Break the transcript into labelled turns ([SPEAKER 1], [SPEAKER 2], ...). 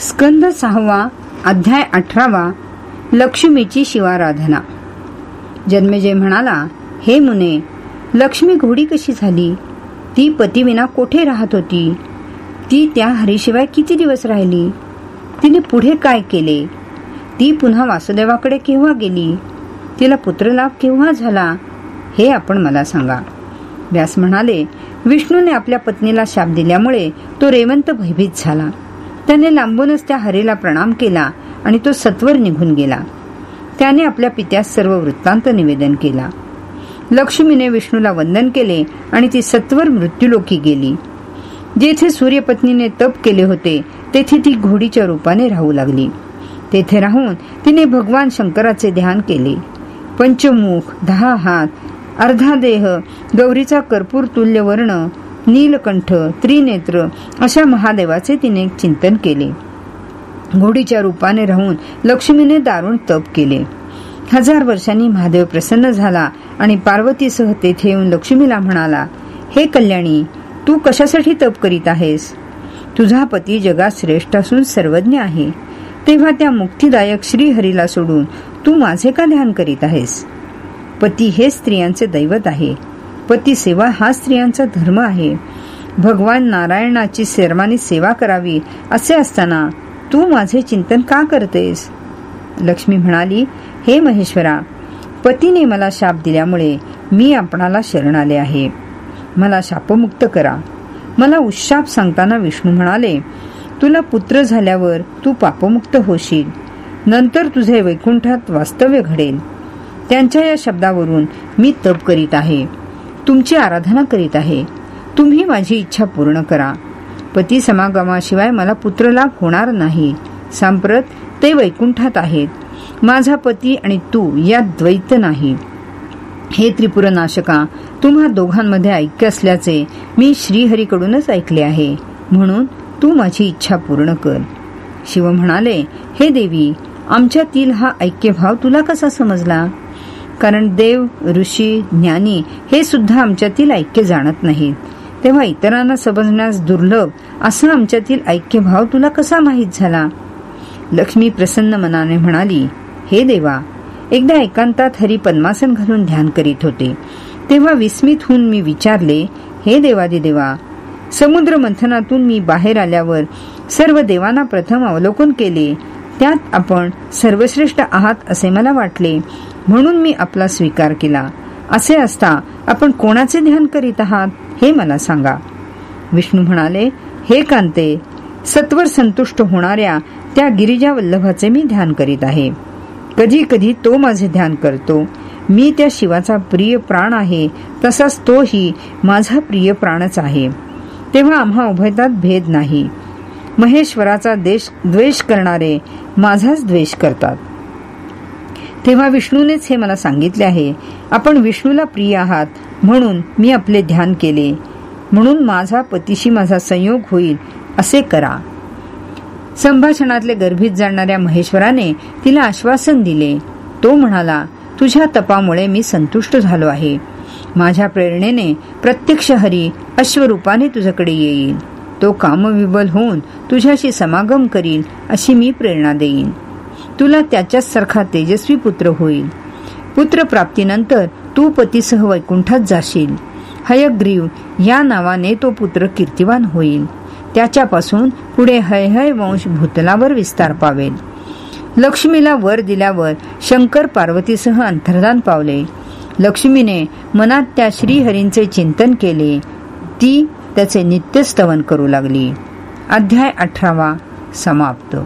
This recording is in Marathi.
[SPEAKER 1] स्कंद सहावा अध्याय अठरावा लक्ष्मीची शिवाराधना. जन्मेजय म्हणाला हे मुने लक्ष्मी घोडी कशी झाली? ती पतीविना कोठे राहत होती? ती त्या हरीशिवाय किती दिवस राहिली? तिने पुढे काय केले? ती पुन्हा वासुदेवाकडे केव्हा गेली? तिला पुत्रलाभ केव्हा झाला? हे आपण मला सांगा. व्यास म्हणाले विष्णूने आपल्या पत्नीला शाप दिल्यामुळे तो रेवंत भयभीत झाला. त्याने लांबूनच त्या हरीला प्रणाम केला आणि तो सत्वर निघून गेला. त्याने आपल्या पित्यास सर्व वृत्तांत निवेदन केला. लक्ष्मीने विष्णूला वंदन केले आणि ती सत्वर मृत्यूलोकी गेली. जेथे सूर्यपत्नीने तप केले होते तेथे ती घोडीच्या रूपाने राहू लागली. तेथे राहून तिने भगवान शंकराचे ध्यान केले. पंचमुख दहा हात अर्धा देह गौरीचा कर्पूर तुल्य वर्ण नीलकंठ त्रिनेत्र अशा महादेवाचे तिने चिंतन केले. घोडीच्या रूपाने राहून लक्ष्मीने दारुण तप केले. हजार वर्षांनी महादेव प्रसन्न झाला आणि पार्वतीसह तेथे येऊन लक्ष्मीला म्हणाला हे कल्याणी तू कशासाठी तप करीत आहेस? तुझा पती जगात श्रेष्ठ असून सर्वज्ञ आहे. तेव्हा त्या मुक्तीदायक श्रीहरीला सोडून तू माझे का ध्यान करीत आहेस? पती हे स्त्रियांचे दैवत आहे. पती सेवा हा स्त्रियांचा धर्म आहे. भगवान नारायणाची सर्वांनी सेवा करावी असे असताना तू माझे चिंतन का करतेस? लक्ष्मी म्हणाली हे महेश्वरा पतीने मला शाप दिल्यामुळे मी आपणाला शरण आले आहे. मला शापमुक्त करा. मला उशाप सांगताना विष्णू म्हणाले तुला पुत्र झाल्यावर तू पापमुक्त होशील. नंतर तुझे वैकुंठात वास्तव्य घडेल. त्यांच्या या शब्दावरून मी तप करीत आहे. तुमची आराधना करीत आहे. तुम्ही माझी इच्छा पूर्ण करा. पती समागमाशिवाय मला पुत्रलाभ होणार नाही. सांप्रत ते वैकुंठात आहेत. माझा पती आणि तू यात द्वैत नाही. हे त्रिपुर नाशका तुम्हा दोघांमध्ये ऐक्य असल्याचे मी श्रीहरीकडूनच ऐकले आहे. म्हणून तू माझी इच्छा पूर्ण कर. शिव म्हणाले हे देवी आमच्यातील हा ऐक्यभाव तुला कसा समजला? कारण देव ऋषी ज्ञानी हे सुद्धा आमच्यातील ऐक्य जाणत नाहीत तेव्हा इतरांना समजण्यास दुर्लभ असा आमच्यातील ऐक्यभाव तुला कसा माहीत झाला? लक्ष्मी प्रसन्न मनाने म्हणाली हे देवा एकदा एकांतात हरी पद्मासन घालून ध्यान करीत होते. तेव्हा विस्मित होऊन मी विचारले हे देवादी देवा समुद्र मंथनातून मी बाहेर आल्यावर सर्व देवांना प्रथम अवलोकन केले. त्यात आपण सर्वश्रेष्ठ आहात असे मला वाटले. म्हणून मी आपला स्वीकार केला. असे असता आपण कोणाचे ध्यान करीत आहात हे मला सांगा. विष्णू म्हणाले हे कांते सत्वर संतुष्ट होणाऱ्या त्या गिरिजा वल्लभाचे मी ध्यान करीत आहे. कधी कधी तो माझे ध्यान करतो. मी त्या शिवाचा प्रिय प्राण आहे तसाच तोही माझा प्रिय प्राणच आहे. तेव्हा आम्हा उभयतात भेद नाही. महेश्वराचा देश द्वेष करणारे माझाच द्वेष करतात. तेव्हा विष्णूनेच हे मला सांगितले आहे. आपण विष्णूला प्रिय आहात म्हणून मी आपले ध्यान केले. म्हणून माझा पतीशी माझा संयोग होईल असे करा. संभाषणातले गर्भित जाणणाऱ्या महेश्वराने तिला आश्वासन दिले. तो म्हणाला तुझ्या तपामुळे मी संतुष्ट झालो आहे. माझ्या प्रेरणेने प्रत्यक्ष हरी अश्वरूपाने तुझ्याकडे येईल. तो कामविबल होऊन तुझ्याशी समागम करील अशी मी प्रेरणा देईन. तुला त्याच्याच सारखा तेजस्वी पुत्र होईल. पुत्र प्राप्तीनंतर तू पतीसह वैकुंठात जाशील. हयग्रीव या नावाने तो पुत्र कीर्तिवान होईल. त्याच्यापासून पुढे हयहय वंश भूतलावर विस्तार पावेल. लक्ष्मीला वर दिल्यावर शंकर पार्वतीसह अंतर्धान पावले. लक्ष्मीने मनात त्या श्रीहरींचे चिंतन केले. ती त्याचे नित्यस्तवन करू लागली. अध्याय अठरावा समाप्त.